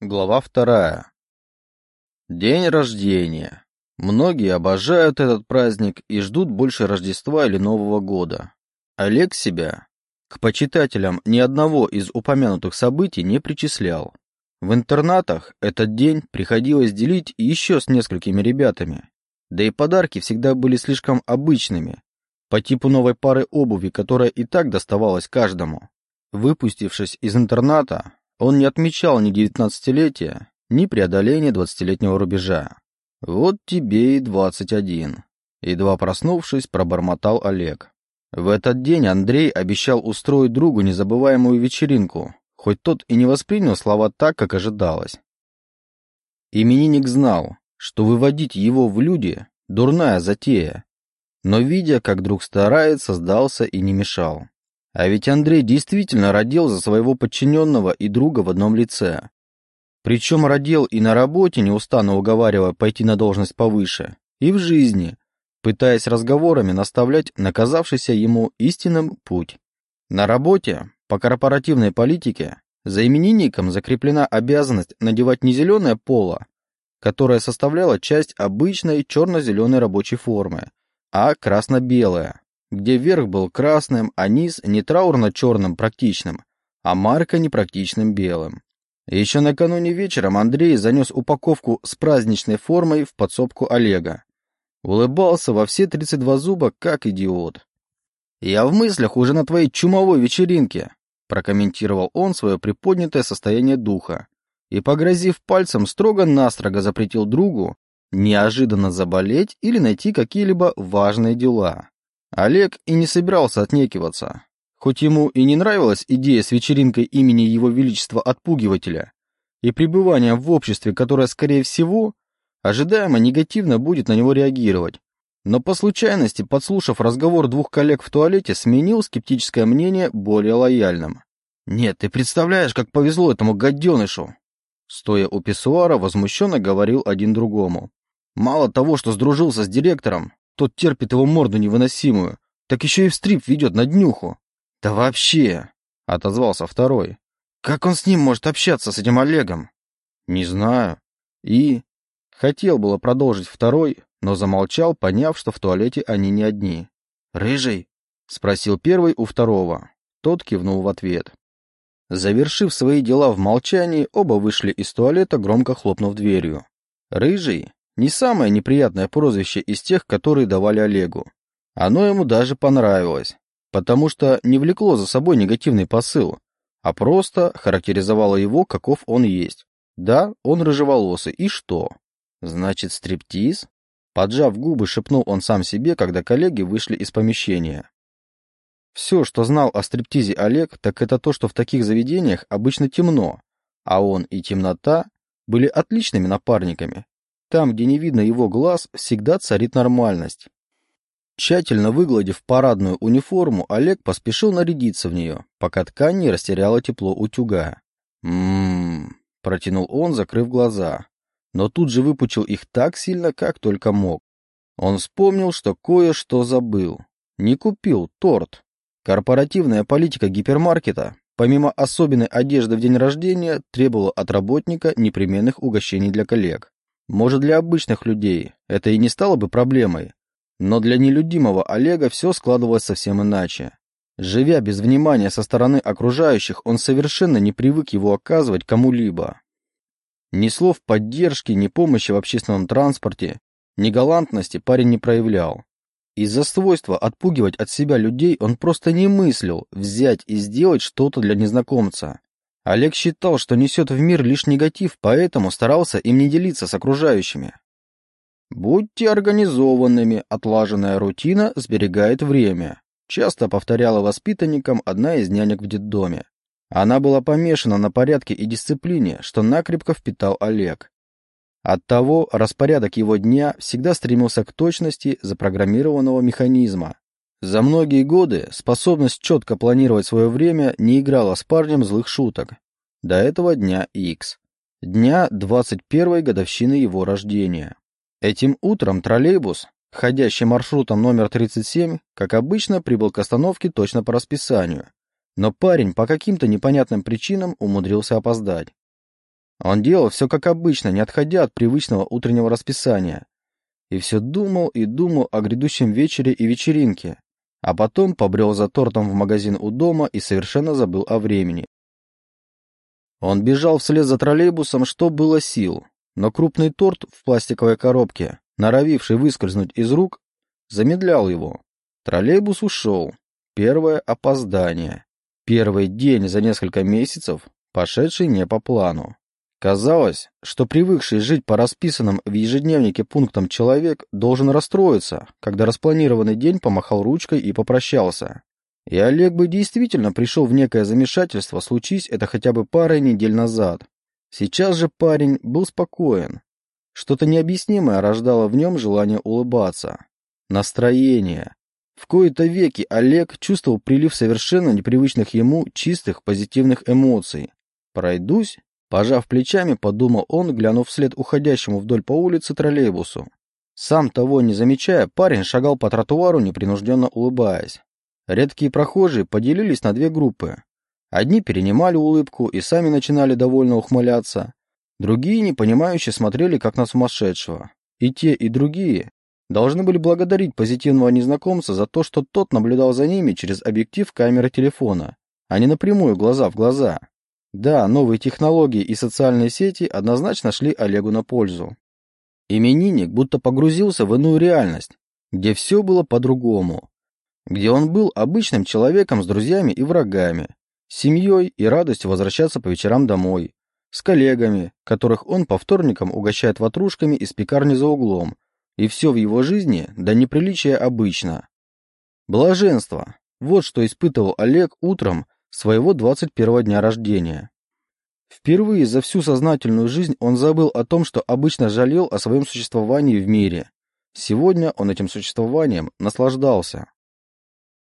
Глава вторая. День рождения. Многие обожают этот праздник и ждут больше Рождества или Нового года. Олег себя к почитателям ни одного из упомянутых событий не причислял. В интернатах этот день приходилось делить еще с несколькими ребятами. Да и подарки всегда были слишком обычными, по типу новой пары обуви, которая и так доставалась каждому. Выпустившись из интерната, он не отмечал ни девятнадцатилетия, ни преодоления двадцатилетнего рубежа. Вот тебе и двадцать один. Едва проснувшись, пробормотал Олег. В этот день Андрей обещал устроить другу незабываемую вечеринку, хоть тот и не воспринял слова так, как ожидалось. Именинник знал, что выводить его в люди – дурная затея, но, видя, как друг старается, сдался и не мешал. А ведь Андрей действительно родил за своего подчиненного и друга в одном лице. Причем родил и на работе, неустанно уговаривая пойти на должность повыше, и в жизни, пытаясь разговорами наставлять наказавшийся ему истинным путь. На работе, по корпоративной политике, за именинником закреплена обязанность надевать не зеленое поло, которое составляло часть обычной черно-зеленой рабочей формы, а красно-белое, где верх был красным, а низ не траурно-черным практичным, а марка непрактичным белым. Еще накануне вечером Андрей занес упаковку с праздничной формой в подсобку Олега. Улыбался во все 32 зуба, как идиот. «Я в мыслях уже на твоей чумовой вечеринке», прокомментировал он свое приподнятое состояние духа и, погрозив пальцем, строго-настрого запретил другу неожиданно заболеть или найти какие-либо важные дела. Олег и не собирался отнекиваться. Хоть ему и не нравилась идея с вечеринкой имени Его Величества Отпугивателя и пребыванием в обществе, которое, скорее всего, ожидаемо негативно будет на него реагировать. Но по случайности, подслушав разговор двух коллег в туалете, сменил скептическое мнение более лояльным. «Нет, ты представляешь, как повезло этому гаденышу!» Стоя у писсуара, возмущенно говорил один другому. «Мало того, что сдружился с директором, тот терпит его морду невыносимую, так еще и в стрип ведет на днюху. Да вообще, отозвался второй. Как он с ним может общаться, с этим Олегом? Не знаю. И... Хотел было продолжить второй, но замолчал, поняв, что в туалете они не одни. «Рыжий?» — спросил первый у второго. Тот кивнул в ответ. Завершив свои дела в молчании, оба вышли из туалета, громко хлопнув дверью. Рыжий, не самое неприятное прозвище из тех, которые давали Олегу. Оно ему даже понравилось, потому что не влекло за собой негативный посыл, а просто характеризовало его, каков он есть. Да, он рыжеволосый, и что? Значит, стриптиз? Поджав губы, шепнул он сам себе, когда коллеги вышли из помещения. Все, что знал о стриптизе Олег, так это то, что в таких заведениях обычно темно, а он и темнота были отличными напарниками, там, где не видно его глаз, всегда царит нормальность. Тщательно выгладив парадную униформу, Олег поспешил нарядиться в нее, пока ткань не растеряла тепло утюга. «М-м-м», протянул он, закрыв глаза, но тут же выпучил их так сильно, как только мог. Он вспомнил, что кое-что забыл. Не купил торт. Корпоративная политика гипермаркета, помимо особенной одежды в день рождения, требовала от работника непременных угощений для коллег. Может, для обычных людей это и не стало бы проблемой, но для нелюдимого Олега все складывалось совсем иначе. Живя без внимания со стороны окружающих, он совершенно не привык его оказывать кому-либо. Ни слов поддержки, ни помощи в общественном транспорте, ни галантности парень не проявлял. Из-за свойства отпугивать от себя людей он просто не мыслил взять и сделать что-то для незнакомца. Олег считал, что несет в мир лишь негатив, поэтому старался им не делиться с окружающими. «Будьте организованными, отлаженная рутина сберегает время», часто повторяла воспитанникам одна из нянек в детдоме. Она была помешана на порядке и дисциплине, что накрепко впитал Олег. Оттого распорядок его дня всегда стремился к точности запрограммированного механизма, за многие годы способность четко планировать свое время не играла с парнем злых шуток. До этого дня X. Дня 21-й годовщины его рождения. Этим утром троллейбус, ходящий маршрутом номер 37, как обычно, прибыл к остановке точно по расписанию. Но парень по каким-то непонятным причинам умудрился опоздать. Он делал все как обычно, не отходя от привычного утреннего расписания. И все думал и думал о грядущем вечере и вечеринке, а потом побрел за тортом в магазин у дома и совершенно забыл о времени. Он бежал вслед за троллейбусом, что было сил, но крупный торт в пластиковой коробке, норовивший выскользнуть из рук, замедлял его. Троллейбус ушел. Первое опоздание. Первый день за несколько месяцев, пошедший не по плану. Казалось, что привыкший жить по расписанным в ежедневнике пунктам человек должен расстроиться, когда распланированный день помахал ручкой и попрощался. И Олег бы действительно пришел в некое замешательство, случись это хотя бы парой недель назад. Сейчас же парень был спокоен. Что-то необъяснимое рождало в нем желание улыбаться. Настроение. В кои-то веки Олег чувствовал прилив совершенно непривычных ему чистых позитивных эмоций. Пройдусь Пожав плечами, подумал он, глянув вслед уходящему вдоль по улице троллейбусу. Сам того не замечая, парень шагал по тротуару, непринужденно улыбаясь. Редкие прохожие поделились на две группы. Одни перенимали улыбку и сами начинали довольно ухмыляться. Другие, непонимающе, смотрели как на сумасшедшего. И те, и другие должны были благодарить позитивного незнакомца за то, что тот наблюдал за ними через объектив камеры телефона, а не напрямую глаза в глаза. Да, новые технологии и социальные сети однозначно шли Олегу на пользу. Именинник будто погрузился в иную реальность, где все было по-другому, где он был обычным человеком с друзьями и врагами, с семьей и радостью возвращаться по вечерам домой, с коллегами, которых он по вторникам угощает ватрушками из пекарни за углом, и все в его жизни до неприличия обычно. Блаженство. Вот что испытывал Олег утром своего 21 дня рождения. Впервые за всю сознательную жизнь он забыл о том, что обычно жалел о своем существовании в мире. Сегодня он этим существованием наслаждался.